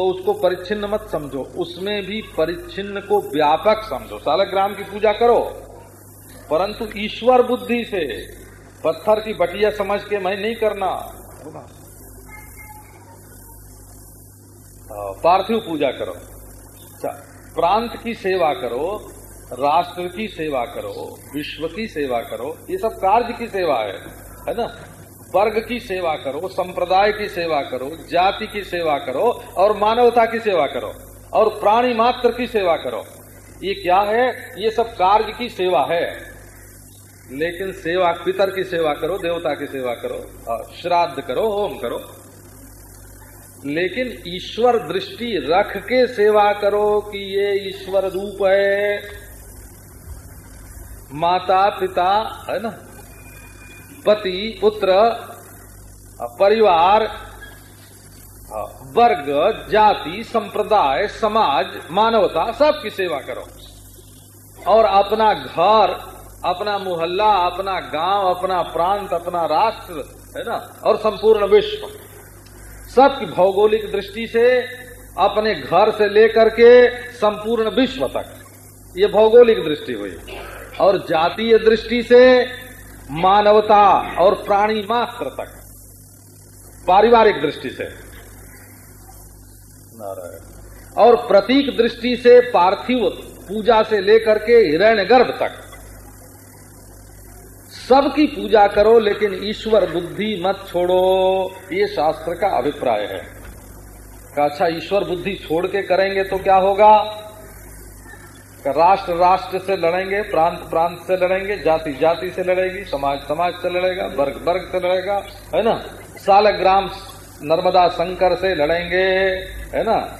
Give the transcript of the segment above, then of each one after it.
तो उसको परिच्छिन्न मत समझो। उसमें भी परिच्छिन्न को व्यापक समझो। सालग्राम की पूजा करो। परंतु ईश्वर बुद्धि से पत्थर की बटिया समझ के मैं नहीं करना। पार्थिव पूजा करो। अच्छा, प्रांत की सेवा करो राष्ट्र की सेवा करो विश्व की सेवा करो। ये सब कार्य की सेवा है है ना? वर्ग की सेवा करो, संप्रदाय की सेवा करो, जाति की सेवा करो और मानवता की सेवा करो और प्राणी मात्र की सेवा करो। ये क्या है? ये सब कार्य की सेवा है। लेकिन सेवा, पितर की सेवा करो, देवता की सेवा करो श्राद्ध करो, होम करो। लेकिन ईश्वर दृष्टि रख के सेवा करो कि ये ईश्वर रूप है। माता पिता है ना? पति, पुत्र, परिवार, वर्ग, जाति, संप्रदाय, समाज, मानवता, सबकी सेवा करो। और अपना घर, अपना मोहल्ला, अपना गाँव, अपना प्रांत, अपना राष्ट्र, है ना, और संपूर्ण विश्व, सबकी भौगोलिक दृष्टि से, अपने घर से लेकर के संपूर्ण विश्व तक, ये भौगोलिक दृष्टि हुई। और जातीय दृष्टि से मानवता और प्राणी मात्र तक। पारिवारिक दृष्टि से। और प्रतीक दृष्टि से पार्थिव पूजा से लेकर के हिरण्य गर्भ तक। सबकी पूजा करो, लेकिन ईश्वर बुद्धि मत छोड़ो। ये शास्त्र का अभिप्राय है। अच्छा ईश्वर बुद्धि छोड़ के करेंगे तो क्या होगा? राष्ट्र राष्ट्र से लड़ेंगे, प्रांत प्रांत से लड़ेंगे, जाति जाति से लड़ेगी, समाज समाज से लड़ेगा, वर्ग वर्ग से लड़ेगा, है ना? सालग्राम नर्मदा शंकर से लड़ेंगे, है ना?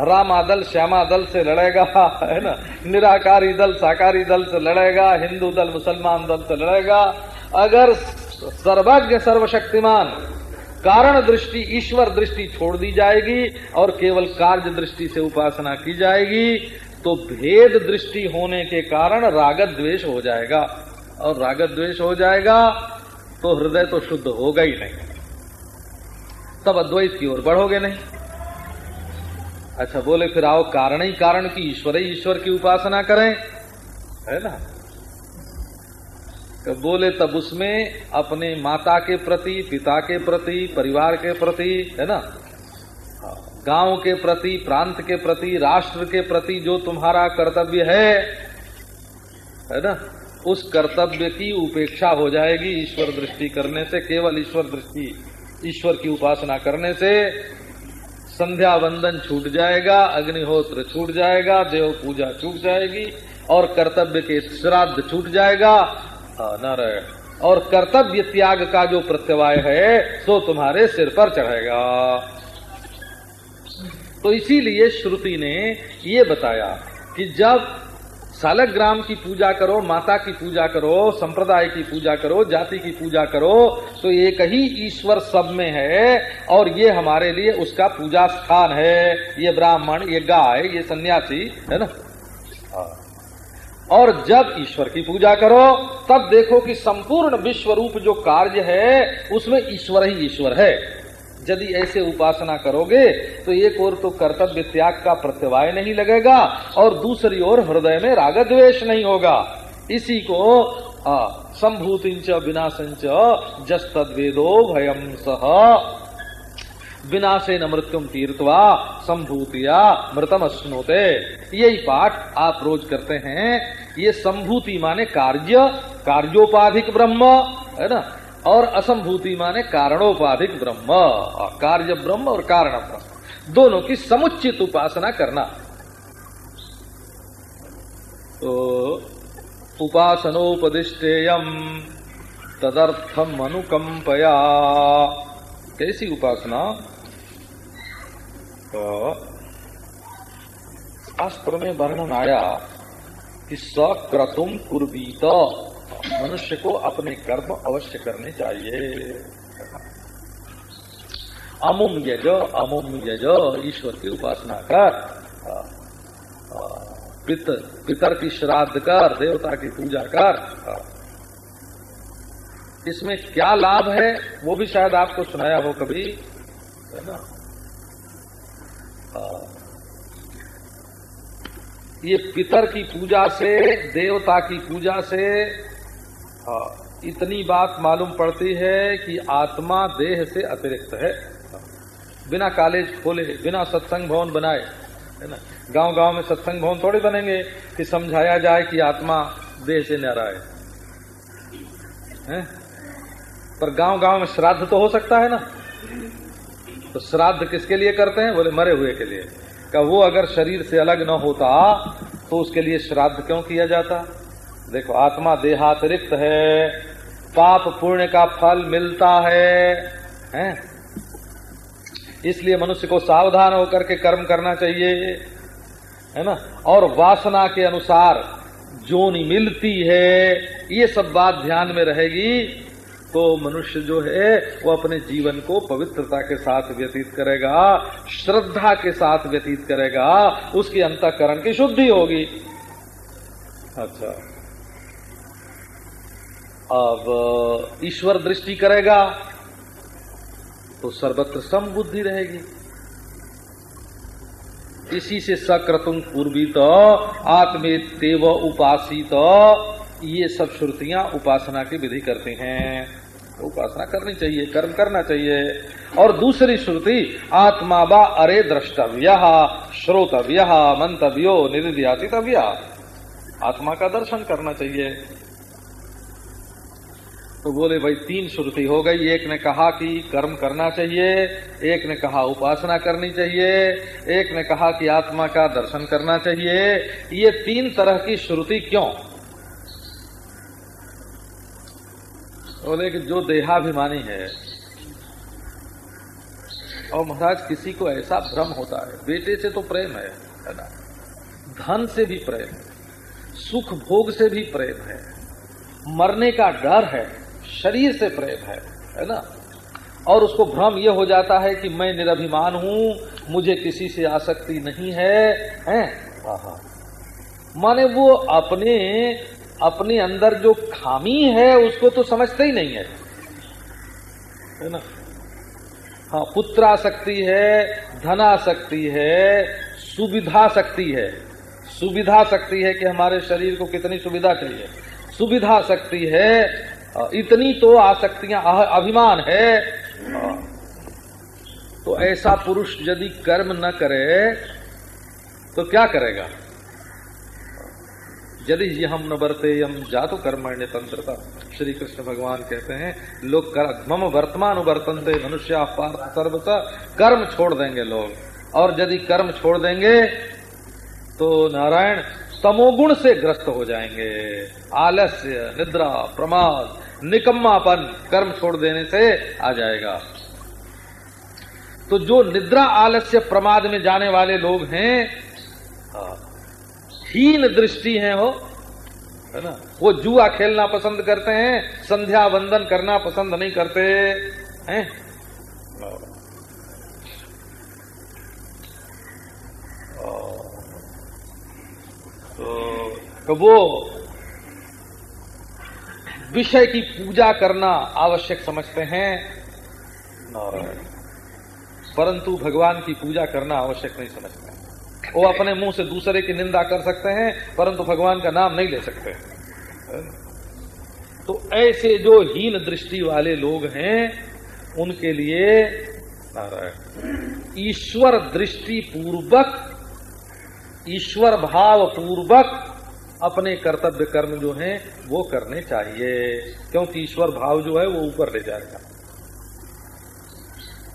रामा दल श्यामा दल से लड़ेगा, है ना? निराकारी दल साकारी दल से लड़ेगा, हिंदू दल, मुसलमान दल से लड़ेगा। अगर सर्वज्ञ, सर्वशक्तिमान, कारण दृष्टि, ईश्वर दृष्टि छोड़ दी जाएगी और केवल कार्य दृष्टि से उपासना की जाएगी तो भेद दृष्टि होने के कारण रागत द्वेष हो जाएगा। और रागत द्वेष हो जाएगा तो हृदय तो शुद्ध होगा ही नहीं। तब अद्वैत की ओर बढ़ोगे नहीं। अच्छा बोले, फिर आओ कारण ही कारण की, ईश्वर ही ईश्वर की उपासना करें। है ना? तो बोले, तब उसमें अपने माता के प्रति, पिता के प्रति, परिवार के प्रति, है ना? गाँव के प्रति, प्रांत के प्रति, राष्ट्र के प्रति जो तुम्हारा कर्तव्य है है ना, उस कर्तव्य की उपेक्षा हो जाएगी ईश्वर दृष्टि करने से, केवल ईश्वर दृष्टि, ईश्वर की उपासना करने से, संध्या वंदन छूट जाएगा, अग्निहोत्र छूट जाएगा, देव पूजा छूट जाएगी, और कर्तव्य के श्राद्ध छूट जाएगा। नारायण। और कर्तव्य त्याग का जो प्रत्यवाय है, सो तुम्हारे सिर पर चढ़ेगा। तो इसीलिए श्रुति ने ये बताया कि जब सालग्राम की पूजा करो, माता की पूजा करो, संप्रदाय की पूजा करो, जाति की पूजा करो तो एक ही ईश्वर सब में है और ये हमारे लिए उसका पूजा स्थान है। ये ब्राह्मण, ये गाय, ये सन्यासी, है ना? हाँ। और जब ईश्वर की पूजा करो, तब देखो कि संपूर्ण विश्व रूप जो कार्य है, उसमें ईश्वर ही ईश्वर है। यदि ऐसे उपासना करोगे तो एक ओर तो कर्तव्य त्याग का प्रत्यवाय नहीं लगेगा और दूसरी ओर हृदय में राग द्वेष नहीं होगा। इसी को संभूतिंच विनाशंच जस तद्वेदो भयम सह। विनाशे न मृत्युम तीर्थवा संभूतिया मृतम अश्नोते यही पाठ आप रोज करते हैं। ये संभूति माने कार्य, कार्योपाधिक ब्रह्म, है ना? और असंभूति माने कारणोपाधिक ब्रह्म कार्य ब्रह्म और कारण ब्रह्म। दोनों की समुचित उपासना करना। तो उपासनोपदिष्टेयम तदर्थम अनुकंपया कैसी उपासना? तो शास्त्र में वर्णन आया कि सक्रतुम कुर्बीत मनुष्य को अपने कर्म अवश्य करने चाहिए। अमुम यज अमुम यज, ईश्वर की उपासना कर। पितर पितर की श्राद्ध कर, देवता की पूजा कर। इसमें क्या लाभ है, वो भी शायद आपको सुनाया हो कभी, है ना? ये पितर की पूजा से, देवता की पूजा से इतनी बात मालूम पड़ती है कि आत्मा देह से अतिरिक्त है। बिना कॉलेज खोले बिना सत्संग भवन बनाए है ना? गाँव गाँव में सत्संग भवन थोड़े बनेंगे कि समझाया जाए कि आत्मा देह से न्यारा है, है? पर गाँव गाँव में श्राद्ध तो हो सकता है ना? तो श्राद्ध किसके लिए करते हैं? बोले मरे हुए के लिए। का वो अगर शरीर से अलग न होता तो उसके लिए श्राद्ध क्यों किया जाता? देखो, आत्मा देहातिरिक्त है। पाप पुण्य का फल मिलता है, हैं? इसलिए मनुष्य को सावधान होकर के कर्म करना चाहिए, है ना? और वासना के अनुसार जोनी मिलती है, ये सब बात ध्यान में रहेगी तो मनुष्य जो है, वो अपने जीवन को पवित्रता के साथ व्यतीत करेगा, श्रद्धा के साथ व्यतीत करेगा, उसकी अंतकरण की शुद्धि होगी। अच्छा। अब ईश्वर दृष्टि करेगा तो सर्वत्र सम बुद्धि रहेगी। इसी से सक्रतुम पूर्वी तो आत्मे तेव उपासी तो ये सब श्रुतियाँ उपासना की विधि करती हैं। उपासना करनी चाहिए, कर्म करना चाहिए। और दूसरी श्रुति, आत्मा बा अरे द्रष्टव्य, श्रोतव्य, मंतव्यो निधिध्यासितव्य आत्मा का दर्शन करना चाहिए। तो बोले, भाई, तीन श्रुति हो गई। एक ने कहा कि कर्म करना चाहिए, एक ने कहा उपासना करनी चाहिए, एक ने कहा कि आत्मा का दर्शन करना चाहिए। ये तीन तरह की श्रुति क्यों? बोले कि जो देहाभिमानी है, और महाराज, किसी को ऐसा भ्रम होता है, बेटे से तो प्रेम है है ना? धन से भी प्रेम है, सुख भोग से भी प्रेम है, मरने का डर है शरीर से प्रेम है है ना? और उसको भ्रम यह हो जाता है कि मैं निरभिमान हूँ, मुझे किसी से आसक्ति नहीं है, हैं? माने वो अपने अपने अंदर जो खामी है, उसको तो समझते ही नहीं है। है ना? हाँ पुत्रा शक्ति है धना शक्ति है सुविधा शक्ति है। सुविधा शक्ति है कि हमारे शरीर को कितनी सुविधा चाहिए। सुविधा शक्ति है इतनी तो आसक्तियाँ अभिमान है। तो ऐसा पुरुष यदि कर्म न करे तो क्या करेगा? यदि ये हम न बरते यम जातो कर्मण्य तंत्रता। श्री कृष्ण भगवान कहते हैं लोग कर, मम वर्तमान वर्तनते मनुष्य सर्वसा कर्म छोड़ देंगे लोग। और यदि कर्म छोड़ देंगे तो नारायण तमोगुण से ग्रस्त हो जाएँगे। आलस्य निद्रा प्रमाद निकम्मापन, कर्म छोड़ देने से आ जाएगा। तो जो निद्रा आलस्य प्रमाद में जाने वाले लोग हैं हीन दृष्टि है हो है ना? वो जुआ खेलना पसंद करते हैं, संध्या वंदन करना पसंद नहीं करते, हैं? तो वो विषय की पूजा करना आवश्यक समझते हैं। परंतु भगवान की पूजा करना आवश्यक नहीं समझते वो अपने मुँह से दूसरे की निंदा कर सकते हैं, परंतु भगवान का नाम नहीं ले सकते। तो ऐसे जो हीन दृष्टि वाले लोग हैं, उनके लिए ईश्वर दृष्टि पूर्वक ईश्वर भाव पूर्वक अपने कर्तव्य कर्म जो हैं, वो करने चाहिए। क्योंकि ईश्वर भाव जो है, वो ऊपर ले जाएगा।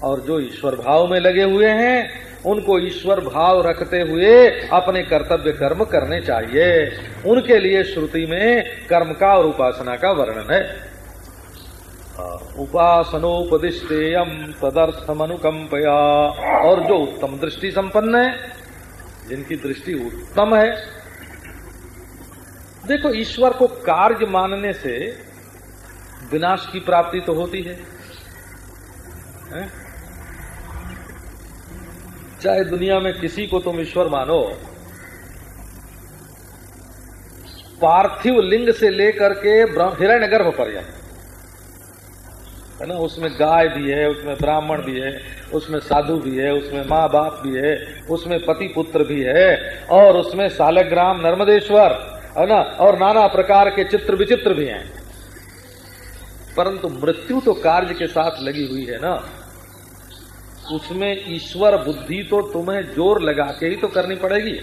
और जो ईश्वर भाव में लगे हुए हैं, उनको ईश्वर भाव रखते हुए अपने कर्तव्य कर्म करने चाहिए। उनके लिए श्रुति में कर्म का और उपासना का वर्णन है। उपासनोपदिष्टेयम तदर्थम अनुकंपया और जो उत्तम दृष्टि संपन्न है, जिनकी दृष्टि उत्तम है देखो ईश्वर को कार्य मानने से विनाश की प्राप्ति तो होती है, है? चाहे दुनिया में किसी को तुम ईश्वर मानो पार्थिव लिंग से लेकर के हिरण्य गर्भ पर्यंत। है ना? उसमें गाय भी है उसमें ब्राह्मण भी है उसमें साधु भी है उसमें माँ बाप भी है उसमें पति पुत्र भी है और उसमें सालग्राम नर्मदेश्वर। है ना? और नाना प्रकार के चित्र विचित्र भी हैं। परंतु मृत्यु तो कार्य के साथ लगी हुई है ना? उसमें ईश्वर बुद्धि तो तुम्हें ज़ोर लगा के ही तो करनी पड़ेगी।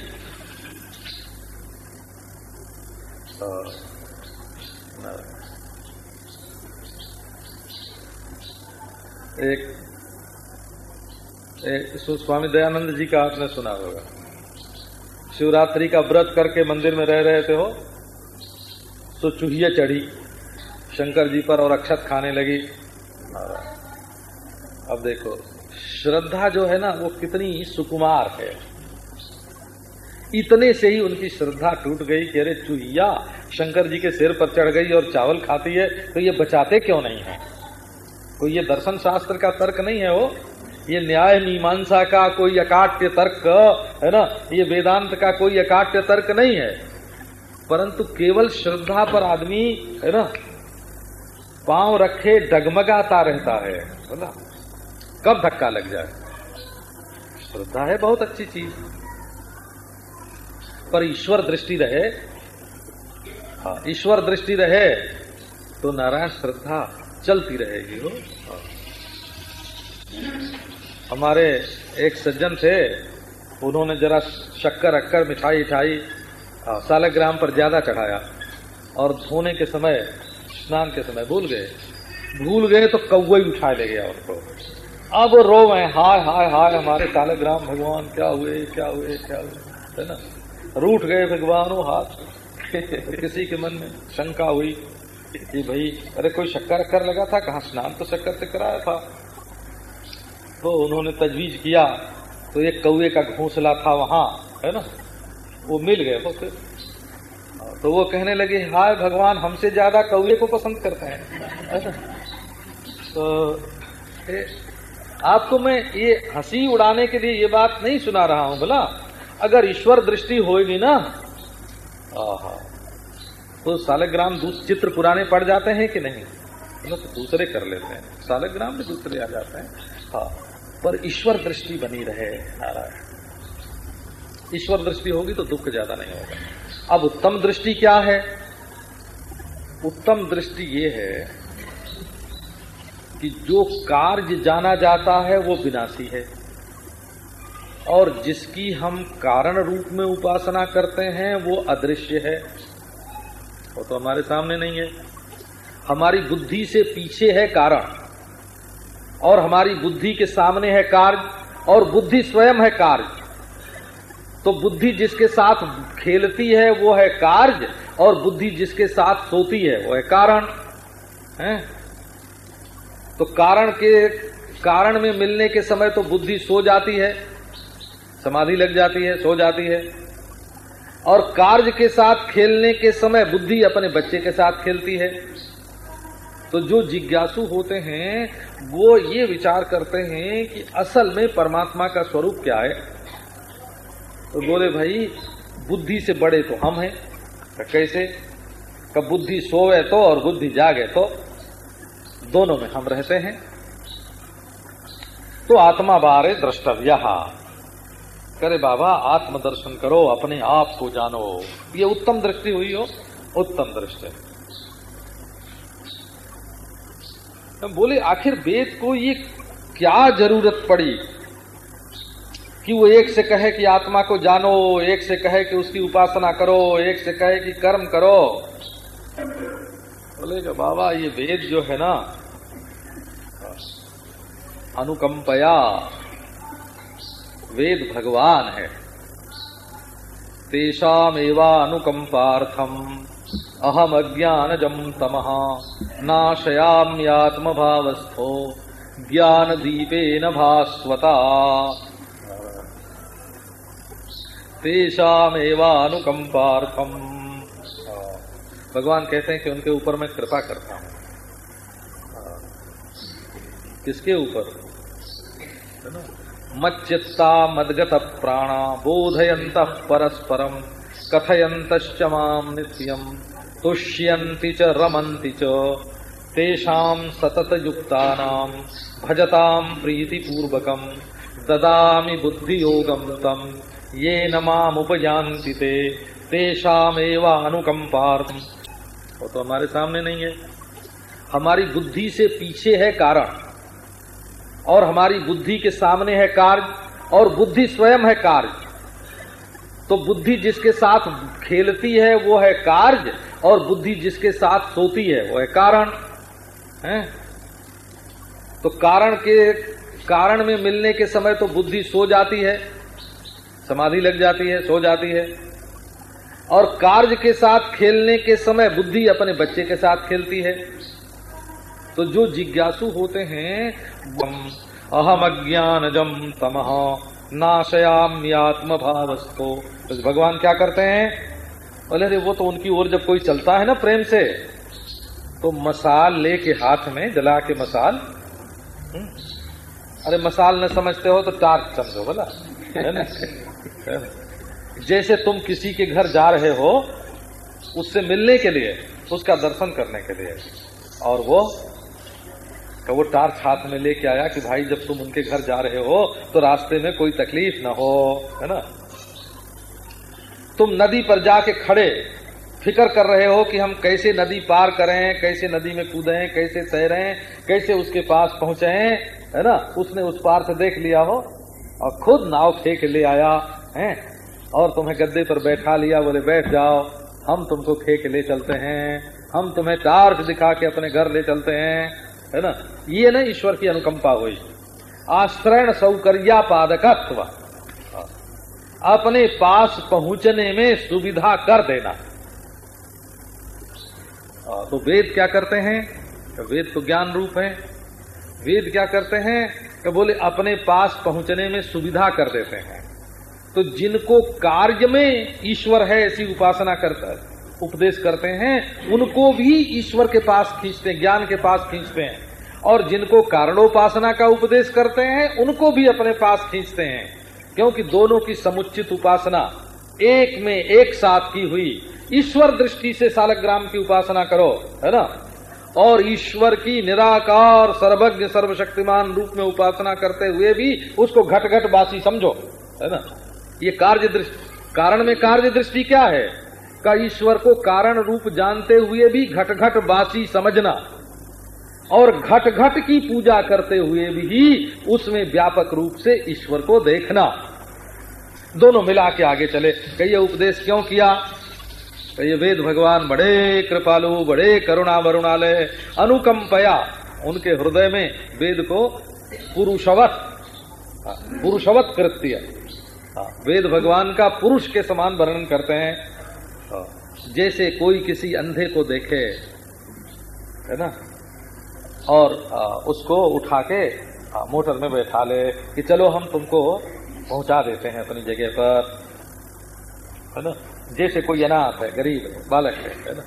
एक, एक स्वामी दयानंद जी का आपने सुना होगा। शिवरात्रि का व्रत करके मंदिर में रह रहे थे हो तो चूहिया चढ़ी। शंकर जी पर और अक्षत खाने लगी। अब देखो, श्रद्धा जो है ना, वो कितनी सुकुमार है। इतने से ही उनकी श्रद्धा टूट गई कि अरे चूहिया, शंकर जी के सिर पर चढ़ गई और चावल खाती है तो ये बचाते क्यों नहीं है? कोई ये दर्शन शास्त्र का तर्क नहीं है वो? ये न्याय मीमांसा का कोई अकाट्य तर्क, है ना? ये वेदांत का कोई अकाट्य तर्क नहीं है। परंतु केवल श्रद्धा पर आदमी, है ना, पाँव रखे डगमगाता रहता है बोला कब धक्का लग जाए? श्रद्धा है बहुत अच्छी चीज़। पर ईश्वर दृष्टि रहे हाँ ईश्वर दृष्टि रहे तो नारायण श्रद्धा चलती रहेगी। हो हाँ। हमारे एक सज्जन थे, उन्होंने जरा शक्कर, अक्कर, मिठाई उठाई सालग्राम पर ज़्यादा चढ़ाया और धोने के समय, स्नान के समय भूल गए। भूल गए तो ही उठा ले गया उनको। अब रो है, हाय हाय हाय, हमारे सालग्राम, भगवान, क्या हुए क्या हुए क्या हुए, है ना? रूठ गए भगवान हाथ। किसी के मन में शंका हुई कि भाई, अरे कोई शक्कर अक्कर लगा था, कहा स्नान तो शक्कर से कराया था? तो उन्होंने तजवीज किया तो एक कौए का घोंसला था वहाँ है ना? वो मिल गए वो फिर तो वो कहने लगे हाय भगवान हमसे ज़्यादा कौए को पसंद करते हैं। तो ए, आपको मैं ये हँसी उड़ाने के लिए ये बात नहीं सुना रहा हूँ बोला अगर ईश्वर दृष्टि होगी ना तो सालग्राम चित्र पुराने पड़ जाते हैं कि नहीं? तो दूसरे कर लेते हैं। सालग्राम में दूसरे आ जाते हैं। हाँ। पर ईश्वर दृष्टि बनी रहे नारायण। ईश्वर दृष्टि होगी तो दुख ज़्यादा नहीं होगा। अब उत्तम दृष्टि क्या है? उत्तम दृष्टि ये है कि जो कार्य जाना जाता है वो विनाशी है। और जिसकी हम कारण रूप में उपासना करते हैं, वो अदृश्य है। वो तो हमारे सामने नहीं है। हमारी बुद्धि से पीछे है कारण। और हमारी बुद्धि के सामने है कार्य, और बुद्धि स्वयं है कार्य। तो बुद्धि जिसके साथ खेलती है, वो है कार्य, और बुद्धि जिसके साथ सोती है, वो है कारण। है? तो कारण के, कारण में मिलने के समय तो बुद्धि सो जाती है, समाधि लग जाती है, सो जाती है। और कार्य के साथ खेलने के समय बुद्धि अपने बच्चे के साथ खेलती है। तो जो जिज्ञासु होते हैं, वो ये विचार करते हैं कि असल में परमात्मा का स्वरूप क्या है। तो बोले, भाई, बुद्धि से बड़े तो हम हैं तो कैसे? कब बुद्धि सोवे तो और बुद्धि जागे तो? दोनों में हम रहते हैं। तो आत्मा बारे द्रष्टव्य। करे बाबा, आत्मदर्शन करो, अपने आप को जानो। ये उत्तम दृष्टि हुई हो, उत्तम दृष्टि। बोले, आखिर वेद को ये क्या ज़रूरत पड़ी कि वो एक से कहे कि आत्मा को जानो, एक से कहे कि उसकी उपासना करो, एक से कहे कि कर्म करो? बोले बोलेगा, बाबा, ये वेद जो है ना, अनुकंपया, वेद भगवान है। तेषामेवा अनुकंपार्थम अहम अज्ञान जम नाशयाम्यात्म भावस्थो ज्ञान दीपेन भास्वता। तेषामेवानुकंपार्थम भगवान कहते हैं कि उनके ऊपर मैं कृपा करता हूँ। किसके ऊपर? मच्चित्ता मदगत प्राणा बोधयंत परस्परम कथयंत माम नित्यम। तुष्यंति च रमन्ति च। तेषाम सतत युक्तानाम भजताम प्रीति ददामि बुद्धि योगम तम ये नमामुपयांति ते तेषाम एवं अनुकंपार्थम वो तो हमारे सामने नहीं है। हमारी बुद्धि से पीछे है कारण, और हमारी बुद्धि के सामने है कार्य, और बुद्धि स्वयं है कार्य। तो बुद्धि जिसके साथ खेलती है, वो है कार्य, और बुद्धि जिसके साथ सोती है, वो है कारण, है? तो कारण के, कारण में मिलने के समय तो बुद्धि सो जाती है, समाधि लग जाती है, सो जाती है। और कार्य के साथ खेलने के समय बुद्धि अपने बच्चे के साथ खेलती है। तो जो जिज्ञासु होते हैं अहम अज्ञान जम तम नाशयाम्यात्म भावस्तो तो भगवान क्या करते हैं? बोले अरे वो तो उनकी ओर जब कोई चलता है ना प्रेम से तो मसाल लेके हाथ में जला के मसाल हम्म, अरे मसाल न समझते हो तो टार्च समझो बोला है जैसे तुम किसी के घर जा रहे हो उससे मिलने के लिए उसका दर्शन करने के लिए और वो वो टार्च हाथ में लेके आया कि भाई, जब तुम उनके घर जा रहे हो तो रास्ते में कोई तकलीफ़ ना हो, है ना? तुम नदी पर जाके खड़े, फ़िक्र कर रहे हो कि हम कैसे नदी पार करें, कैसे नदी में कूदें, कैसे तैरें, कैसे उसके पास पहुँचे, है ना? उसने उस पार से देख लिया हो और खुद नाव फेंक ले आया, है? और तुम्हें गद्दे पर बैठा लिया, बोले, बैठ जाओ, हम तुमको खेक ले चलते हैं, हम तुम्हें टार्च दिखा के अपने घर ले चलते हैं है ना? ये ना ईश्वर की अनुकंपा हुई। आश्रयण सौकर्या पादकत्व। अपने पास पहुँचने में सुविधा कर देना। तो वेद क्या करते हैं? तो वेद तो ज्ञान रूप है। वेद क्या करते हैं? कि बोले, अपने पास पहुँचने में सुविधा कर देते हैं। तो जिनको कार्य में ईश्वर है, ऐसी उपासना करता उपदेश करते हैं, उनको भी ईश्वर के पास खींचते ज्ञान के पास खींचते हैं। और जिनको कारणोपासना का उपदेश करते हैं, उनको भी अपने पास खींचते हैं। क्योंकि दोनों की समुचित उपासना एक में एक साथ की हुई। ईश्वर दृष्टि से सालग्राम की उपासना करो, है ना? और ईश्वर की निराकार, सर्वज्ञ, सर्वशक्तिमान रूप में उपासना करते हुए भी उसको घट घट बासी समझो, है ना? ये कार्य दृष्टि, कारण में कार्य दृष्टि क्या है? का ईश्वर को कारण रूप जानते हुए भी घट घट बासी समझना। और घट घट की पूजा करते हुए भी उसमें व्यापक रूप से ईश्वर को देखना। दोनों मिला के आगे चले। कहिए उपदेश क्यों किया? कहिए वेद भगवान, बड़े कृपालु, बड़े करुणा वरुणालय, अनुकंपया उनके हृदय में वेद को पुरुषवत पुरुषवत कृत्य वेद भगवान का पुरुष के समान वर्णन करते हैं, जैसे कोई किसी अंधे को देखे, है ना? और उसको उठा के मोटर में बैठा ले कि चलो हम तुमको पहुँचा देते हैं अपनी जगह पर। है ना? जैसे कोई अनाथ है, गरीब है, बालक है है ना?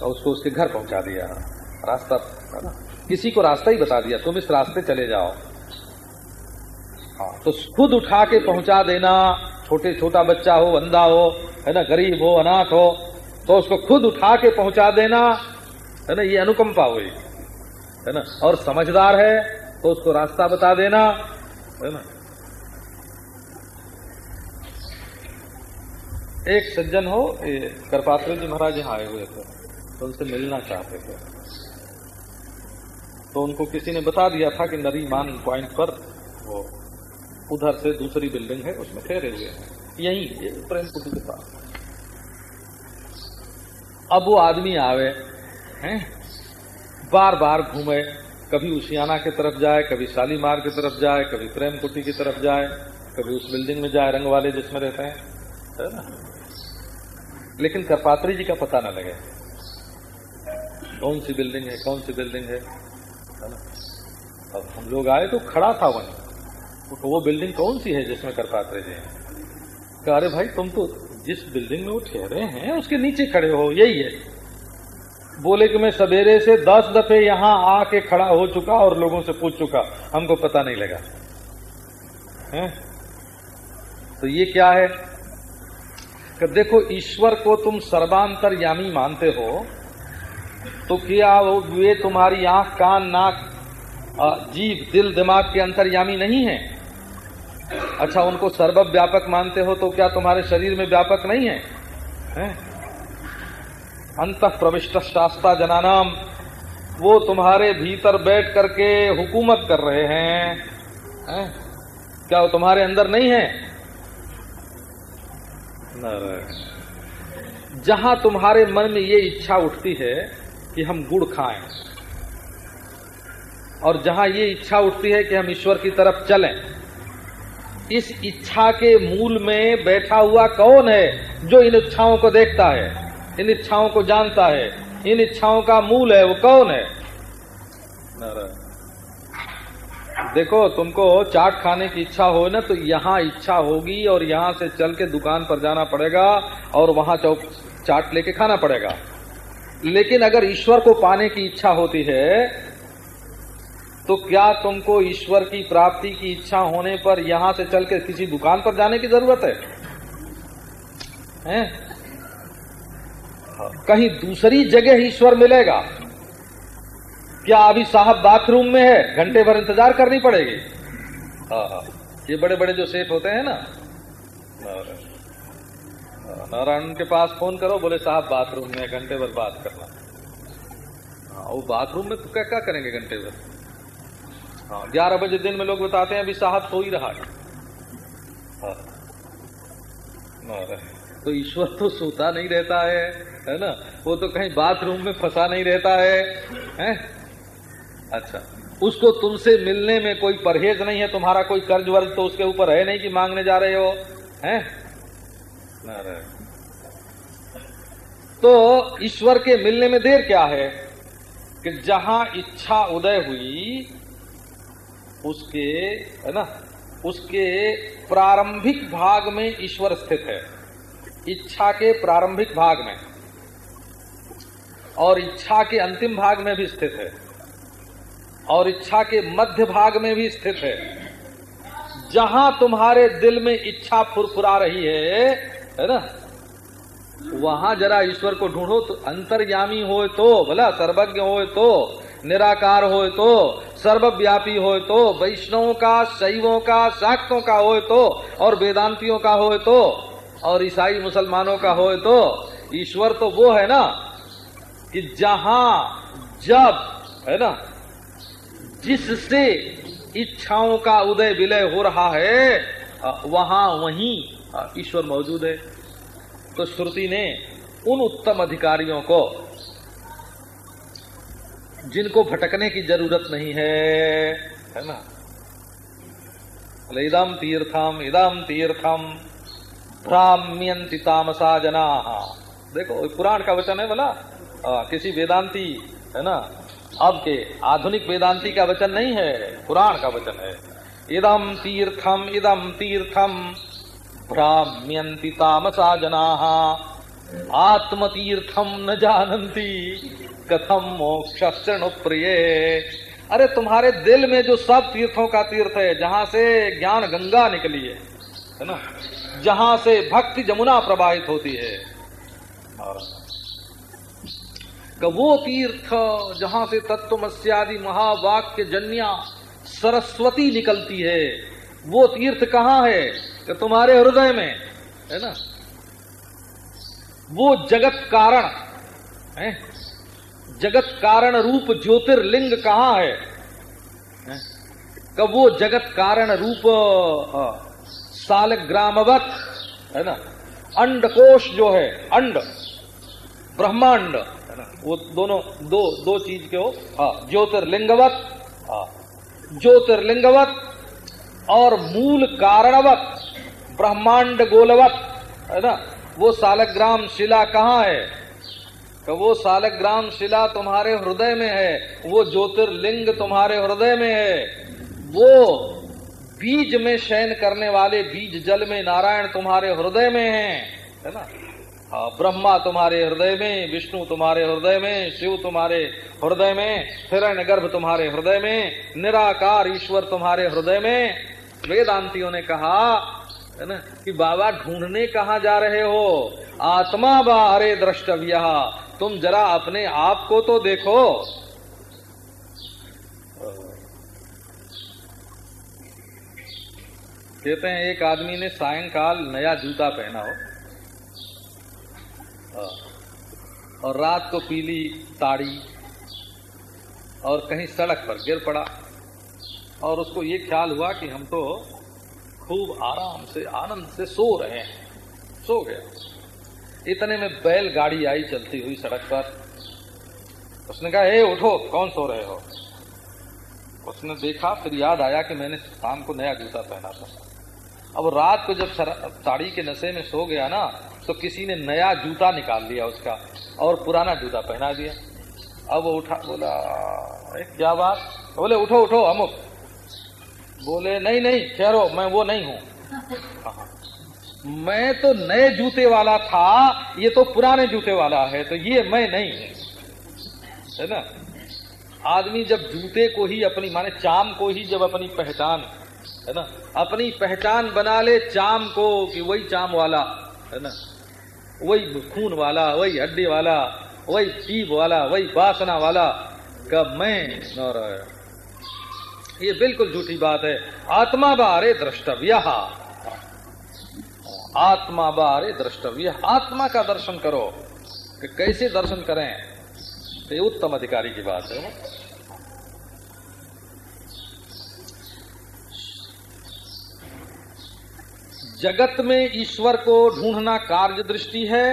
तो उसको उसके घर पहुँचा दिया। रास्ता, है ना? किसी को रास्ता ही बता दिया, तुम इस रास्ते चले जाओ। हाँ तो खुद उठा के पहुँचा देना, छोटे, छोटा बच्चा हो अंधा हो, है ना? गरीब हो, अनाथ हो तो उसको खुद उठा के पहुँचा देना। है ना, ये अनुकंपा हुई। है ना, और समझदार है तो उसको रास्ता बता देना। है ना। एक सज्जन हो करपात्र जी महाराज यहाँ आए हुए थे तो उनसे मिलना चाहते थे। तो उनको किसी ने बता दिया था कि नदी मान पॉइंट पर, वो उधर से दूसरी बिल्डिंग है, उसमें ठहरे हुए हैं। यही प्रेम कुटी के पास। अब वो आदमी आवे हैं? बार बार घूमे, कभी उसियाना की तरफ़ जाए, कभी शालीमार की तरफ़ जाए, कभी प्रेम कुटी की तरफ़ जाए, कभी उस बिल्डिंग में जाए रंग वाले जिसमें रहते हैं। है ना? लेकिन करपात्री जी का पता न लगे। कौन सी बिल्डिंग है, कौन सी बिल्डिंग है? ना? अब हम लोग आए तो खड़ा था वहीं। तो वो बिल्डिंग कौन सी है जिसमें करपात्री जी हैं? अरे भाई, तुम तो जिस बिल्डिंग में वो ठहरे हैं, उसके नीचे खड़े हो, यही है। बोले कि मैं सवेरे से दस दफे यहाँ आके खड़ा हो चुका और लोगों से पूछ चुका। हमको पता नहीं लगा। है? तो ये क्या है? कि देखो ईश्वर को तुम सर्वांतरयामी मानते हो तो क्या वो वे तुम्हारी आँख कान नाक जीव दिल दिमाग के अंतर्यामी नहीं है? अच्छा उनको सर्वव्यापक मानते हो तो क्या तुम्हारे शरीर में व्यापक नहीं है, है? अंत प्रविष्ट शास्ता जनानाम वो तुम्हारे भीतर बैठ करके हुकूमत कर रहे हैं। है? क्या वो तुम्हारे अंदर नहीं है? जहाँ तुम्हारे मन में ये इच्छा उठती है कि हम गुड़ खाएँ, और जहाँ ये इच्छा उठती है कि हम ईश्वर की तरफ़ चलें, इस इच्छा के मूल में बैठा हुआ कौन है जो इन इच्छाओं को देखता है? इन इच्छाओं को जानता है। इन इच्छाओं का मूल है वो कौन है? देखो तुमको चाट खाने की इच्छा हो ना तो यहाँ इच्छा होगी और यहाँ से चल के दुकान पर जाना पड़ेगा और वहाँ चौक चाट लेके खाना पड़ेगा। लेकिन अगर ईश्वर को पाने की इच्छा होती है तो क्या तुमको ईश्वर की प्राप्ति की इच्छा होने पर यहाँ से चल के किसी दुकान पर जाने की ज़रूरत है, हैं? कहीं दूसरी जगह ईश्वर मिलेगा। क्या अभी साहब बाथरूम में है? घंटे भर इंतज़ार करनी पड़ेगी। हाँ हाँ। ये बड़े बड़े जो सेठ होते हैं ना। नारायण के पास फ़ोन करो, बोले, साहब बाथरूम में घंटे भर बात करना। हाँ वो बाथरूम में तो क्या क्या करेंगे घंटे भर? हाँ ग्यारह बजे दिन में लोग बताते हैं, अभी साहब सो ही रहा है। हाँ। तो ईश्वर तो सोता नहीं रहता है है ना? वो तो कहीं बाथरूम में फंसा नहीं रहता है, हैं? अच्छा उसको तुमसे मिलने में कोई परहेज नहीं है, तुम्हारा कोई कर्ज वर्ज तो उसके ऊपर है नहीं कि मांगने जा रहे हो, हैं? तो ईश्वर के मिलने में देर क्या है? कि जहाँ इच्छा उदय हुई, उसके, है ना? उसके प्रारंभिक भाग में ईश्वर स्थित है। इच्छा के प्रारंभिक भाग में और इच्छा के अंतिम भाग में भी स्थित है और इच्छा के मध्य भाग में भी स्थित है। जहाँ तुम्हारे दिल में इच्छा फुरफुरा रही है है ना? वहाँ जरा ईश्वर को ढूंढो तो अंतर्यामी हो तो भला सर्वज्ञ हो तो निराकार हो तो सर्वव्यापी हो तो वैष्णवों का, शैवों का, शाक्तों का हो तो और वेदांतियों का हो तो और ईसाई मुसलमानों का हो तो ईश्वर तो वो है ना कि जहाँ, जब, है ना, जिससे इच्छाओं का उदय विलय हो रहा है वहाँ वहीं ईश्वर मौजूद है। तो श्रुति ने उन उत्तम अधिकारियों को, जिनको भटकने की ज़रूरत नहीं है है ना इदम तीर्थम इदम तीर्थम भ्राम्यंति तामसा जना। देखो पुराण का वचन है बोला? किसी वेदांती, है ना? अब के आधुनिक वेदांती का वचन नहीं है, पुराण का वचन है। इदम तीर्थम इदम तीर्थम भ्राम्यंति तामसा जना। आत्म तीर्थम न जानती कथम मोक्ष प्रिय अरे, तुम्हारे दिल में जो सब तीर्थों का तीर्थ है, जहाँ से ज्ञान गंगा निकली है है ना? जहाँ से भक्ति जमुना प्रवाहित होती है। वो तीर्थ, जहाँ से तत्वमस्यादि महावाक्य जन्या सरस्वती निकलती है। वो तीर्थ कहाँ है? कि तुम्हारे हृदय में, है ना? वो जगत कारण, है? जगत कारण रूप ज्योतिर्लिंग कहाँ है? कब वो जगत कारण रूप सालग्रामवत है ना? अंड कोश जो है, अंड, ब्रह्मांड, है ना? वो दोनों, दो दो चीज़ के हो। हाँ ज्योतिर्लिंगवत हाँ ज्योतिर्लिंगवत और मूल कारणवत, ब्रह्मांड गोलवत, है ना? वो सालग्राम शिला कहाँ है? कि वो सालग्राम शिला तुम्हारे हृदय में है, वो ज्योतिर्लिंग तुम्हारे हृदय में है। वो बीज में शयन करने वाले बीज जल में नारायण तुम्हारे हृदय में है है ना? हाँ ब्रह्मा तुम्हारे हृदय में, विष्णु तुम्हारे हृदय में, शिव तुम्हारे हृदय में हिरण्य गर्भ तुम्हारे हृदय में, निराकार ईश्वर तुम्हारे हृदय में। वेदांतियों ने कहा, है ना, कि बाबा ढूँढने कहा जा रहे हो? आत्मा बाहरे द्रष्टव्य। तुम जरा अपने आप को तो देखो। कहते हैं, एक आदमी ने सायंकाल नया जूता पहना हो। और रात को पीली साड़ी और कहीं सड़क पर गिर पड़ा। और उसको ये ख्याल हुआ कि हम तो खूब आराम से, आनंद से सो रहे हैं। सो गया। इतने में बैल गाड़ी आई चलती हुई सड़क पर। उसने कहा हे उठो, कौन सो रहे हो? उसने देखा, फिर याद आया कि मैंने शाम को नया जूता पहना था। अब रात को जब साड़ी के नशे में सो गया ना तो किसी ने नया जूता निकाल लिया उसका, और पुराना जूता पहना दिया। अब वो उठा, बोला क्या बात? बोले, उठो उठो, अमुक। बोले, नहीं नहीं, ठहरो, मैं वो नहीं हूँ। मैं तो नए जूते वाला था, ये तो पुराने जूते वाला है तो ये मैं नहीं हूँ। है ना? आदमी जब जूते को ही अपनी, माने चाम को ही जब अपनी पहचान है ना? अपनी पहचान बना ले चाम को, कि वही चाम वाला, है ना? वही खून वाला, वही हड्डी वाला, वही जीव वाला, वही वासना वाला कब मैं और ये बिल्कुल झूठी बात है। आत्मा बारे द्रष्टव्य। आत्मा बारे द्रष्टव्य। आत्मा का दर्शन करो, कि कैसे दर्शन करें? ये उत्तम अधिकारी की बात है। जगत में ईश्वर को ढूंढना कार्य दृष्टि है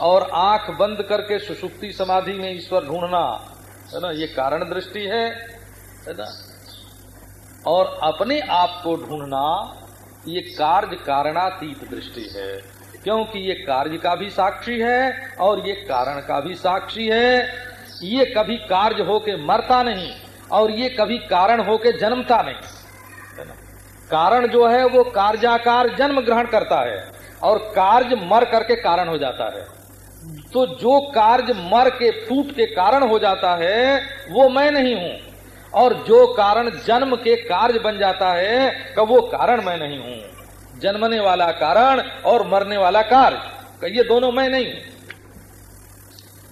और आँख बंद करके सुषुप्ति समाधि में ईश्वर ढूंढना, है ना, ये कारण दृष्टि है है ना? और अपने आप को ढूंढना, ये कार्य कारणातीत दृष्टि है, क्योंकि ये कार्य का भी साक्षी है और ये कारण का भी साक्षी है। ये कभी कार्य होके मरता नहीं और ये कभी कारण होके जन्मता नहीं कारण जो है वो कार्याकार जन्म ग्रहण करता है और कार्य मर करके कारण हो जाता है। तो जो कार्य मर के फूट के कारण हो जाता है, वो मैं नहीं हूँ। और जो कारण जन्म के कार्य बन जाता है कब वो कारण मैं नहीं हूँ। जन्मने वाला कारण और मरने वाला कार्य ये दोनों मैं नहीं हूँ।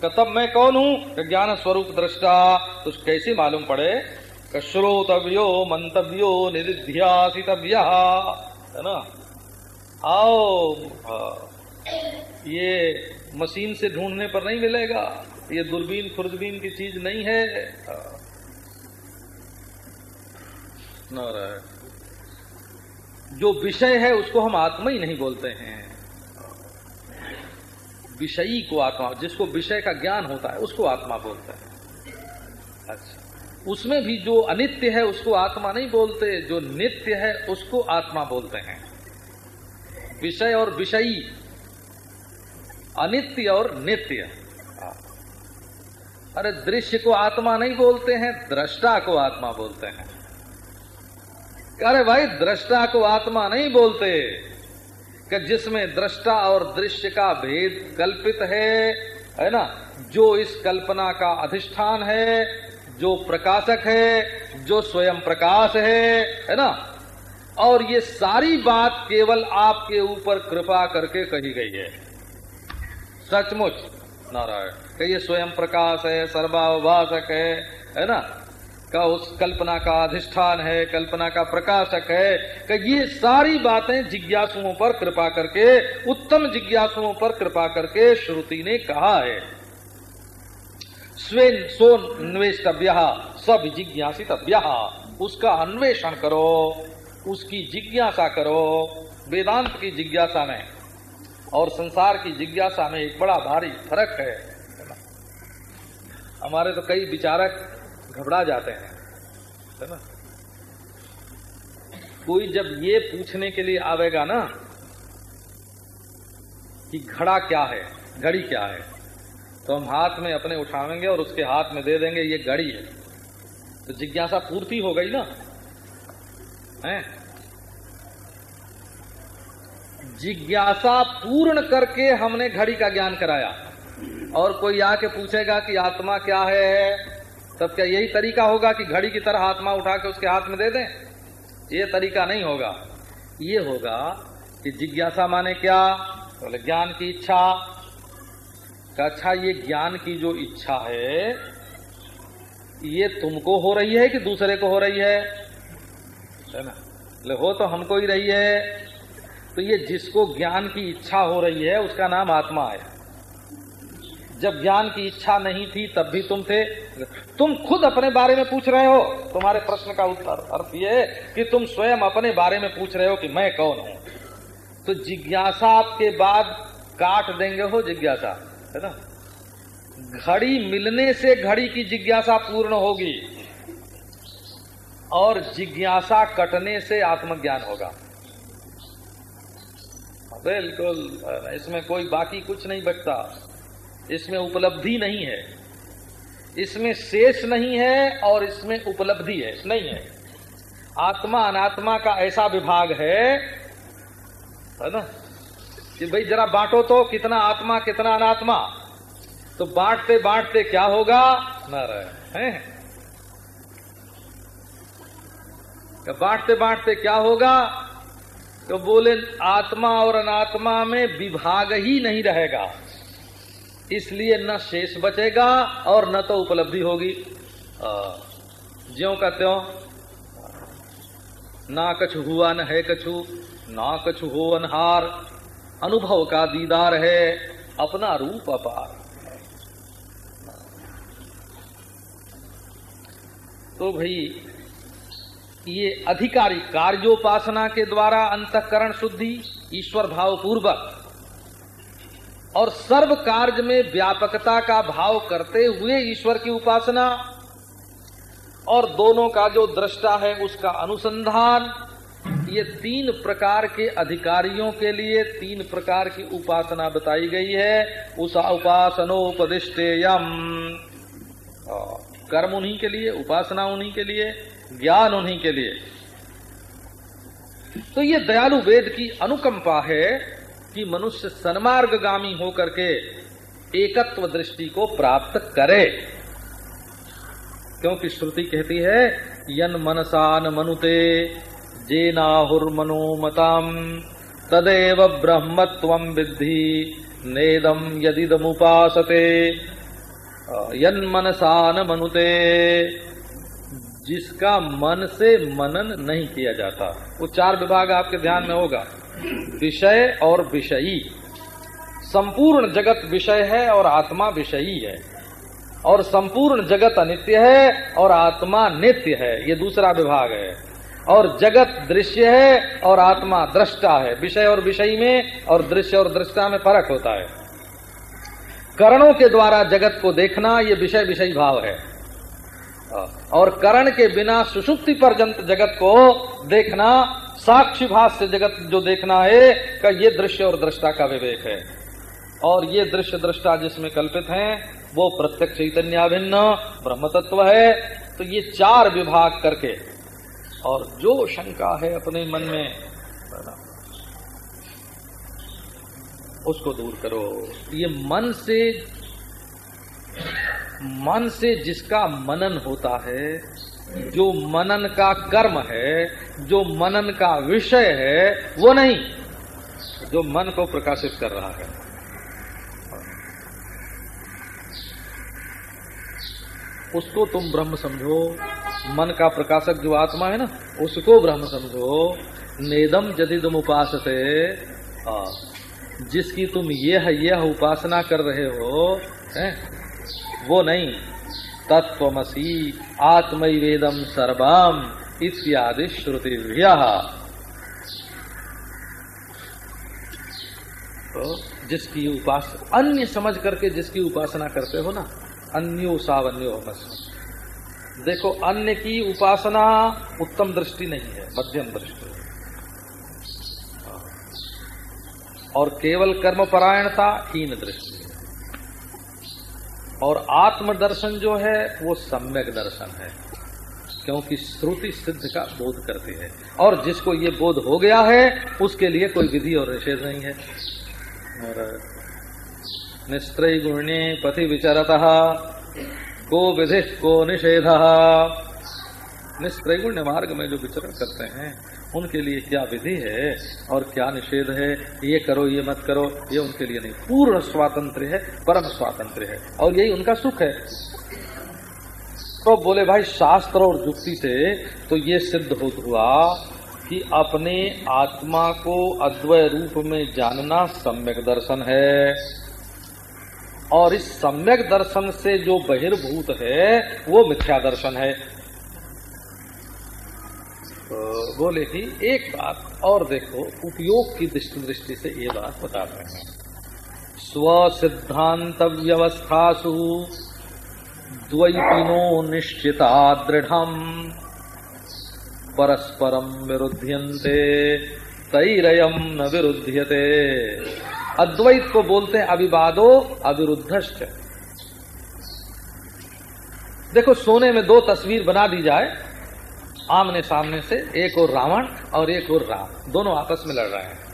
तब मैं कौन हूँ? ज्ञान स्वरूप दृष्टा तो कैसे मालूम पड़े? श्रोतव्यो, मंतव्यो निधिध्यासितव्य है ना? आओ ये मशीन से ढूँढने पर नहीं मिलेगा। ये दूरबीन, खुर्दबीन की चीज़ नहीं है। जो विषय है, उसको हम आत्मा ही नहीं बोलते हैं। विषयी को आत्मा, जिसको विषय का ज्ञान होता है, उसको आत्मा बोलते हैं। अच्छा। उसमें भी जो अनित्य है, उसको आत्मा नहीं बोलते। जो नित्य है, उसको आत्मा बोलते हैं। विषय और विषयी। अनित्य और नित्य। अरे, दृश्य को आत्मा नहीं बोलते हैं, दृष्टा को आत्मा बोलते हैं। अरे भाई, दृष्टा को आत्मा नहीं बोलते। कि जिसमें दृष्टा और दृश्य का भेद कल्पित है है ना? जो इस कल्पना का अधिष्ठान है जो प्रकाशक है, जो स्वयं प्रकाश है है ना? और ये सारी बात केवल आपके ऊपर कृपा करके कही गई है। सचमुच, नारायण, कि ये स्वयं प्रकाश है सर्वाभाषक है है ना? का उस कल्पना का अधिष्ठान है, कल्पना का प्रकाशक है, कि ये सारी बातें जिज्ञासुओं पर कृपा करके, उत्तम जिज्ञासुओं पर कृपा करके श्रुति ने कहा है। स्वेन सोन्वेष्टव्य सब जिज्ञासितव्य। उसका अन्वेषण करो, उसकी जिज्ञासा करो। वेदांत की जिज्ञासा में और संसार की जिज्ञासा में एक बड़ा भारी फ़र्क है। हमारे तो कई विचारक घबरा जाते हैं, है ना? कोई जब ये पूछने के लिए आवेगा ना कि घड़ा क्या है, घड़ी क्या है? तो हम हाथ में अपने उठावेंगे और उसके हाथ में दे देंगे, ये घड़ी है। तो जिज्ञासा पूर्ति हो गई ना? है? जिज्ञासा पूर्ण करके हमने घड़ी का ज्ञान कराया। और कोई आके पूछेगा कि आत्मा क्या है तब क्या यही तरीका होगा कि घड़ी की तरह आत्मा उठा के उसके हाथ में दे दें? ये तरीका नहीं होगा। ये होगा कि जिज्ञासा माने क्या? बोले तो ज्ञान की इच्छा। अच्छा ये ज्ञान की जो इच्छा है, ये तुमको हो रही है कि दूसरे को हो रही है? है ना? ले हो तो हमको ही रही है। तो ये जिसको ज्ञान की इच्छा हो रही है, उसका नाम आत्मा है। जब ज्ञान की इच्छा नहीं थी, तब भी तुम थे। तुम खुद अपने बारे में पूछ रहे हो। तुम्हारे प्रश्न का उत्तर, अर्थ ये कि तुम स्वयं अपने बारे में पूछ रहे हो कि मैं कौन हूँ। तो जिज्ञासा के बाद काट देंगे हो जिज्ञासा। है ना? घड़ी मिलने से घड़ी की जिज्ञासा पूर्ण होगी और जिज्ञासा कटने से आत्मज्ञान होगा। बिल्कुल, इसमें कोई बाकी कुछ नहीं बचता। इसमें उपलब्धि नहीं है। इसमें शेष नहीं है और इसमें उपलब्धि है, नहीं है। आत्मा अनात्मा का ऐसा विभाग है है ना? कि भाई जरा बांटो तो कितना आत्मा, कितना अनात्मा। तो बांटते बांटते क्या होगा? न रहे हैं? तो बांटते बांटते क्या होगा? तो बोले, आत्मा और अनात्मा में विभाग ही नहीं रहेगा। इसलिए न शेष बचेगा और न तो उपलब्धि होगी। ज्यो का त्यों, ना कछु हुआ, न है कछु, ना कछु हो अनहार। अनुभव का दीदार है, अपना रूप अपार। तो भाई, ये अधिकारी कार्योपासना के द्वारा अंतकरण शुद्धि, ईश्वर भाव पूर्वक और सर्व कार्य में व्यापकता का भाव करते हुए ईश्वर की उपासना, और दोनों का जो दृष्टा है उसका अनुसंधान ये तीन प्रकार के अधिकारियों के लिए तीन प्रकार की उपासना बताई गई है। उस उपासनोपदिष्टेयम कर्म उन्हीं के लिए, उपासना उन्हीं के लिए, ज्ञान उन्हीं के लिए। तो ये दयालु वेद की अनुकंपा है कि मनुष्य सन्मार्गामी होकर के एकत्व दृष्टि को प्राप्त करे। क्योंकि श्रुति कहती है, यन मनसान मनुते जेनाहुर्मनोमताम तदेव ब्रह्मत्व विद्धि। नेदम यदिदमुपासते। यन मनसान मनुते। जिसका मन से मनन नहीं किया जाता। वो चार विभाग आपके ध्यान में होगा। विषय और विषयी। संपूर्ण जगत विषय है और आत्मा विषयी है। और संपूर्ण जगत अनित्य है और आत्मा नित्य है। ये दूसरा विभाग है। और जगत दृश्य है और आत्मा दृष्टा है। विषय और विषयी में और दृश्य और दृष्टा में फ़र्क होता है। करणों के द्वारा जगत को देखना ये विषय विषयी भाव है। और करण के बिना सुषुप्ति पर्यंत जगत को देखना, साक्षी भाष से जगत जो देखना है, का ये दृश्य और दृष्टा का विवेक है। और ये दृश्य दृष्टा जिसमें कल्पित हैं, वो प्रत्यक्ष चैतन्याभिन्न ब्रह्म तत्व है। तो ये चार विभाग करके और जो शंका है अपने मन में, उसको दूर करो। ये मन से मन से जिसका मनन होता है, जो मनन का कर्म है, जो मनन का विषय है, वो नहीं, जो मन को प्रकाशित कर रहा है। उसको तुम ब्रह्म समझो। मन का प्रकाशक जो आत्मा है ना, उसको ब्रह्म समझो। नेदम यदि तुम उपास जिसकी तुम यह यह उपासना कर रहे हो, है? वो नहीं। तत्वमसी आत्मवेदम सर्वम इत्यादि श्रुति तो जिसकी उपास, अन्य समझ करके जिसकी उपासना करते हो ना, अन्यो सावन्यो देखो, अन्य की उपासना उत्तम दृष्टि नहीं है, मध्यम दृष्टि। और केवल कर्म परायणता हीन दृष्टि और आत्मदर्शन जो है, वो सम्यक दर्शन है, क्योंकि श्रुति सिद्ध का बोध करती है। और जिसको ये बोध हो गया है, उसके लिए कोई विधि और निषेध नहीं है। और निस्त्रय गुण्य पथि विचरत को विधि को निषेध। निस्त्रय गुण्य मार्ग में जो विचरण करते हैं, उनके लिए क्या विधि है और क्या निषेध है? ये करो, ये मत करो, ये उनके लिए नहीं। पूर्ण स्वातंत्र है, परम स्वातंत्र है और यही उनका सुख है। तो बोले, भाई, शास्त्र और युक्ति से तो ये सिद्ध हो, हुआ कि अपने आत्मा को अद्वय रूप में जानना सम्यक दर्शन है। और इस सम्यक दर्शन से जो बहिर्भूत है, वो मिथ्या दर्शन है। तो बोले कि एक बात और देखो, उपयोग की दृष्टि दृष्टि से ये बात बता रहे हैं। स्व सिद्धांत व्यवस्थासु द्वैपिनो निश्चिता दृढ़ परस्परम विरुद्ध्यंते तैरयम न विरुध्यते। अद्वैत को बोलते हैं अविवादो अविरुद्धश्च। देखो, सोने में दो तस्वीर बना दी जाए, आमने सामने से, एक और रावण और एक और राम। दोनों आपस में लड़ रहे हैं।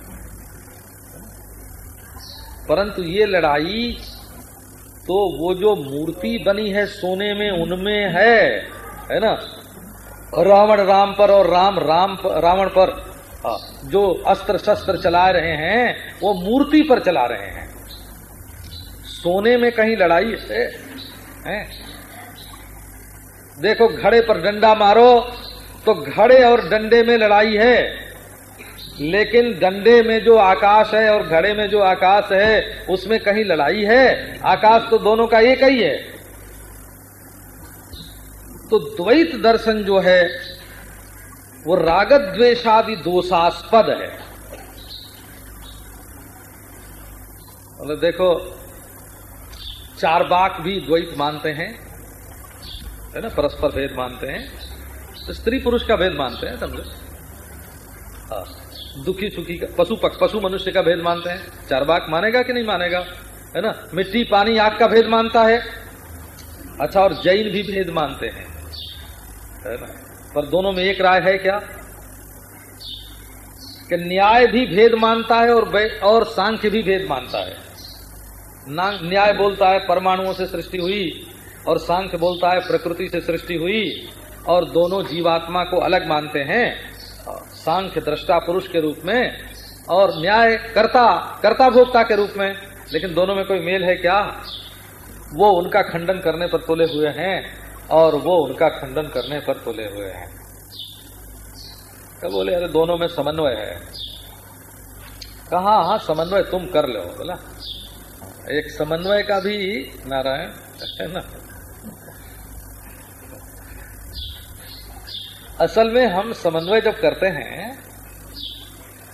परंतु ये लड़ाई तो वो जो मूर्ति बनी है सोने में, उनमें है है ना? रावण राम पर और राम राम रावण पर। जो अस्त्र शस्त्र चला रहे हैं वो मूर्ति पर चला रहे हैं। सोने में कहीं लड़ाई है, है? देखो घड़े पर डंडा मारो तो घड़े और डंडे में लड़ाई है। लेकिन डंडे में जो आकाश है और घड़े में जो आकाश है उसमें कहीं लड़ाई है? आकाश तो दोनों का एक ही है। तो द्वैत दर्शन जो है वो रागत द्वेषादि दोषास्पद है। मतलब देखो, चार बाक भी द्वैत मानते हैं, है ना? परस्पर भेद मानते हैं। तो स्त्री पुरुष का भेद मानते हैं, समझो? हाँ। दुखी, सुखी का, पशु पक्ष पशु मनुष्य का भेद मानते हैं। चार बाक मानेगा कि नहीं मानेगा? है ना? मिट्टी, पानी, आग का भेद मानता है। अच्छा और जैन भी भेद मानते हैं। है ना? पर दोनों में एक राय है क्या? कि न्याय भी भेद मानता है और और सांख्य भी भेद मानता है। न्याय बोलता है परमाणुओं से सृष्टि हुई और सांख्य बोलता है प्रकृति से सृष्टि हुई और दोनों जीवात्मा को अलग मानते हैं। सांख्य दृष्टा पुरुष के रूप में और न्याय कर्ता कर्ता भोक्ता के रूप में। लेकिन दोनों में कोई मेल है क्या? वो उनका खंडन करने पर तुले हुए हैं। और वो उनका खंडन करने पर तुले हुए हैं। तो बोले? अरे दोनों में समन्वय है। कहा हाँ समन्वय तुम कर लो। बोला, एक समन्वय का भी नारायण, है ना? असल में हम समन्वय जब करते हैं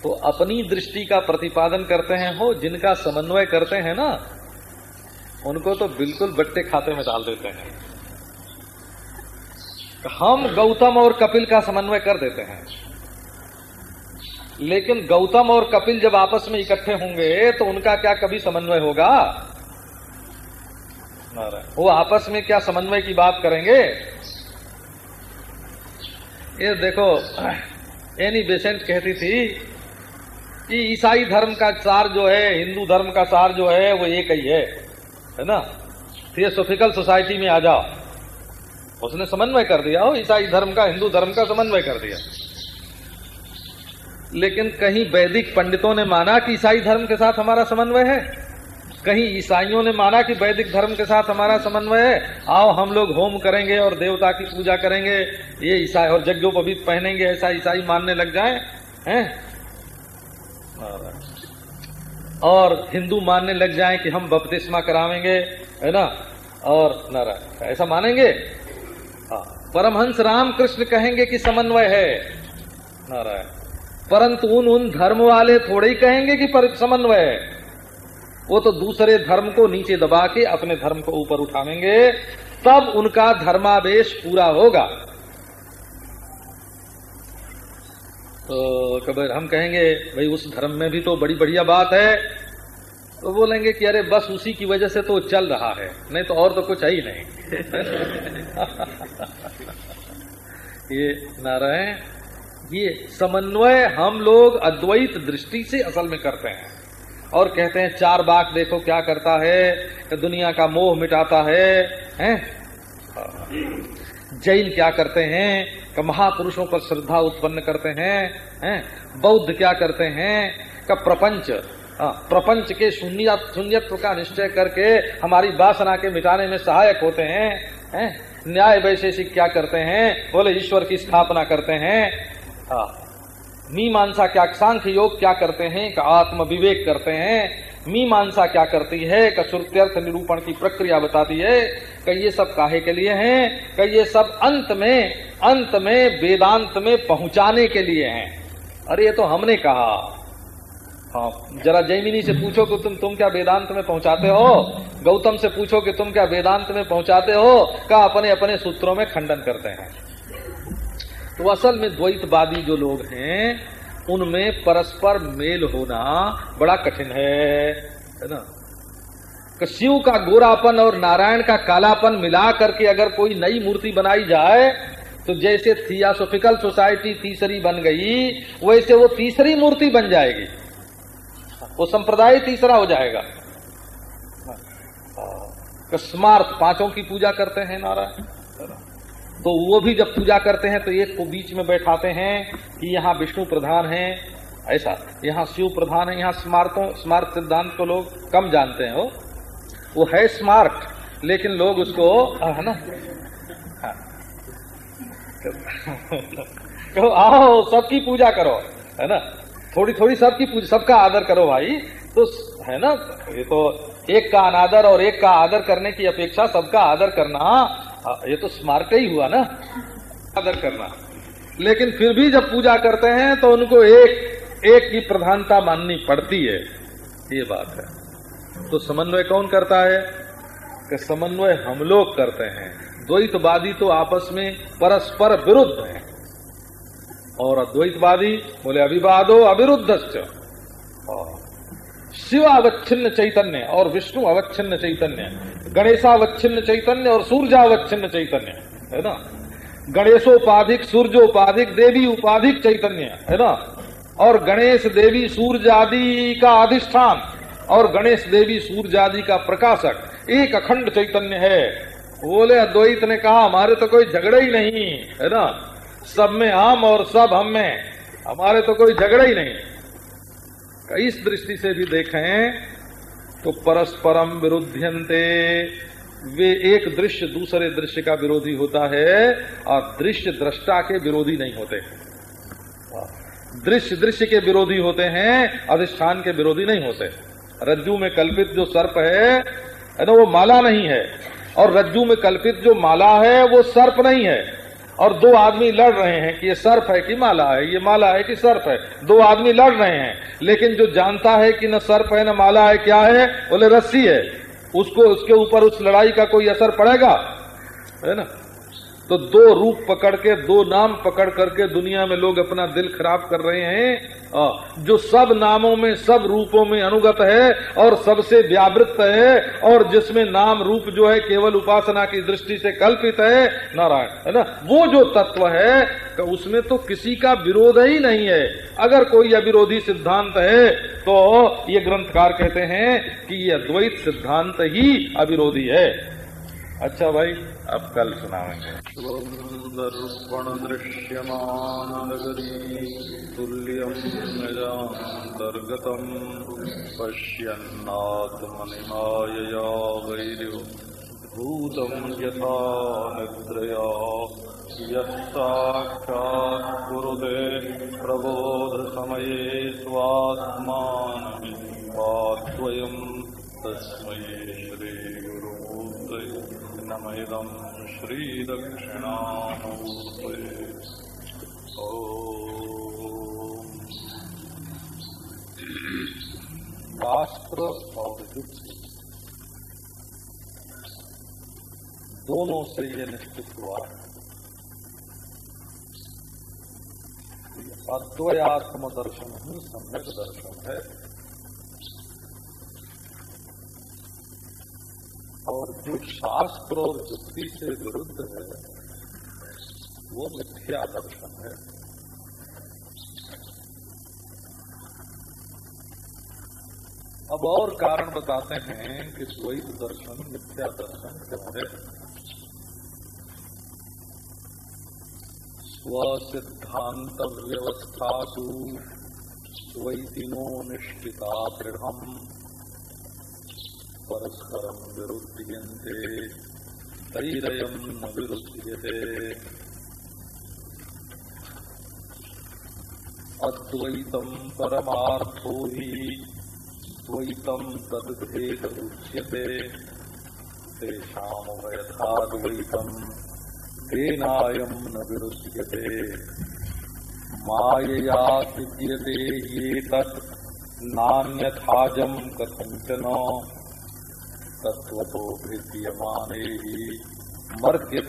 तो अपनी दृष्टि का प्रतिपादन करते हैं हो जिनका समन्वय करते हैं ना, उनको तो बिल्कुल बट्टे खाते में डाल देते हैं। हम गौतम और कपिल का समन्वय कर देते हैं। लेकिन गौतम और कपिल जब आपस में इकट्ठे होंगे तो उनका क्या कभी समन्वय होगा? वो आपस में क्या समन्वय की बात करेंगे? ये देखो, एनी बेसेंट कहती थी कि ईसाई धर्म का सार जो है, हिंदू धर्म का सार जो है, वो एक ही है है ना? थियोसोफिकल सोसाइटी में आ जाओ। उसने समन्वय कर दिया हो ईसाई धर्म का, हिंदू धर्म का समन्वय कर दिया। लेकिन कहीं वैदिक पंडितों ने माना कि ईसाई धर्म के साथ हमारा समन्वय है? कहीं ईसाइयों ने माना कि वैदिक धर्म के साथ हमारा समन्वय है? आओ, हम लोग होम करेंगे और देवता की पूजा करेंगे। ये ईसाई और जग्योपवीत पहनेंगे, ऐसा ईसाई मानने लग जाए, हैं? और हिंदू मानने लग जाए कि हम बपतिस्मा करावेंगे, है ना? और नारायण, ऐसा मानेंगे? परमहंस राम कृष्ण कहेंगे कि समन्वय है। नारायण। परंतु उन उन धर्म वाले थोड़े ही कहेंगे कि पर समन्वय है। वो तो दूसरे धर्म को नीचे दबा के अपने धर्म को ऊपर उठावेंगे, तब उनका धर्मावेश पूरा होगा। तो कबर, हम कहेंगे, भाई, उस धर्म में भी तो बड़ी बढ़िया बात है। तो बोलेंगे कि अरे बस उसी की वजह से तो चल रहा है, नहीं तो और तो कुछ है ही नहीं। ये नारायण, ये समन्वय हम लोग अद्वैत दृष्टि से असल में करते हैं। और कहते हैं, चार बाग देखो क्या करता है दुनिया का मोह मिटाता है, हैं? जैन क्या करते हैं, का महापुरुषों पर श्रद्धा उत्पन्न करते हैं हैं? बौद्ध क्या करते हैं, का प्रपंच प्रपंच के शून्य शून्यत्व का निश्चय करके हमारी वासना के मिटाने में सहायक होते हैं हैं? न्याय वैशेषिक क्या करते हैं? बोले ईश्वर की स्थापना करते हैं। हाँ, मीमांसा क्या सांख्य योग क्या करते हैं? का आत्म विवेक करते हैं। मीमांसा क्या करती है? का श्रुत्यर्थ निरूपण की प्रक्रिया बताती है। कि ये सब काहे के लिए हैं? कि ये सब अंत में अंत में वेदांत में पहुँचाने के लिए हैं। अरे ये तो हमने कहा। हाँ। जरा जैमिनी से पूछो कि तुम तुम क्या वेदांत में पहुंचाते हो? गौतम से पूछो कि तुम क्या वेदांत में पहुंचाते हो? का अपने अपने सूत्रों में खंडन करते हैं। तो असल में द्वैतवादी जो लोग हैं, उनमें परस्पर मेल होना बड़ा कठिन है है ना? शिव का गोरापन और नारायण का कालापन मिला करके अगर कोई नई मूर्ति बनाई जाए तो जैसे थियासोफिकल सोसाइटी तीसरी बन गई, वैसे वो तीसरी मूर्ति बन जाएगी। वो संप्रदाय तीसरा हो जाएगा। स्मार्थ पाँचों की पूजा करते हैं नारायण। तो वो भी जब पूजा करते हैं तो एक को बीच में बैठाते हैं कि यहाँ विष्णु प्रधान है। ऐसा, यहाँ शिव प्रधान है, यहाँ स्मार्टों स्मार्ट सिद्धांत को लोग कम जानते हैं। वो वो है स्मार्ट, लेकिन लोग उसको, है ना? कहो आओ, सबकी पूजा करो, है ना? थोड़ी थोड़ी सबकी सबका आदर करो भाई। तो है ना? ये तो एक का अनादर और एक का आदर करने की अपेक्षा सबका आदर करना ये तो स्मार्ट ही हुआ ना? आदर करना। लेकिन फिर भी जब पूजा करते हैं तो उनको एक एक की प्रधानता माननी पड़ती है। ये बात है। तो समन्वय कौन करता है? कि समन्वय हम लोग करते हैं। द्वैतवादी तो आपस में परस्पर विरुद्ध हैं। और अद्वैतवादी बोले, अभिवादो अविरुद्ध शिव अवच्छिन्न चैतन्य और विष्णु अवच्छिन्न चैतन्य, गणेशावच्छिन्न चैतन्य और सूर्यावच्छिन्न चैतन्य, है ना? गणेशोपाधिक, सूर्योपाधिक देवी उपाधिक चैतन्य, है ना? और गणेश देवी सूर्य आदि का अधिष्ठान और गणेश देवी सूर्य आदि का प्रकाशक, एक अखंड चैतन्य है। बोले, अद्वैत ने कहा, हमारे तो कोई झगड़ा ही नहीं, है ना? सब में हम और सब हम में। हमारे तो कोई झगड़ा ही नहीं। इस दृष्टि से भी देखें तो परस्परम विरुद्धंते वे एक दृश्य दूसरे दृश्य का विरोधी होता है, और दृश्य दृष्टा के विरोधी नहीं होते। दृश्य दृश्य के विरोधी होते हैं, अधिष्ठान के विरोधी नहीं होते। रज्जू में कल्पित जो सर्प है ना, वो माला नहीं है। और रज्जू में कल्पित जो माला है, वो सर्प नहीं है। और दो आदमी लड़ रहे हैं कि ये सर्फ है कि माला है, ये माला है कि सर्फ है। दो आदमी लड़ रहे हैं, लेकिन जो जानता है कि न सर्फ है न माला है, क्या है? बोले, रस्सी है। उसको, उसके ऊपर उस लड़ाई का कोई असर पड़ेगा? है ना? तो दो रूप पकड़ के, दो नाम पकड़ करके दुनिया में लोग अपना दिल खराब कर रहे हैं। जो सब नामों में, सब रूपों में अनुगत है और सबसे व्यावृत है और जिसमें नाम रूप जो है केवल उपासना की दृष्टि से कल्पित है, नारायण, है ना? वो जो तत्व है तो उसमें तो किसी का विरोध ही नहीं है। अगर कोई अविरोधी सिद्धांत है तो ये ग्रंथकार कहते हैं कि ये अद्वैत सिद्धांत ही अविरोधी है। अच्छा भाई अब कल सुनाएँगे। दर्पण दृश्यमान तुल्यम निजान्तर्गतम पश्यन्नात्मनिमायया वैर्भूतम यथा निद्रया यत्साक्षात् कुरुते प्रबोधसमये स्वात्मानमित्वाद्वयम् तस्मै श्रीगुरुमूर्तये। नमइदम् श्रीदक्षिणामूर्तये। शास्त्र और युक्ति दोनों से ये निश्चित हुआ। है अद्वयात्म दर्शन ही सम्यक दर्शन है। और जो शास्त्र और युक्ति से विरुद्ध है, वो मिथ्या दर्शन है। अब और कारण बताते हैं कि द्वैत दर्शन मिथ्या दर्शन क्या है? स्व सिद्धांत स्वसिद्धान्तव्यवस्थासु वैदिनो निष्ठिता दृढ़म्। परस्परम् विरुध्यन्ते तैरयम् न विरुध्यते। अद्वैतम् परमार्थो हि द्वैतम् तद्भेद उच्यते तेषामुभयथाद्वैतम् तेनायम् न विरुध्यते। मायया सिद्ध्यते ये तत् नान्यथाजम् कथञ्चन। तत्त्वतो भिद्यमाने मर मर्त्यता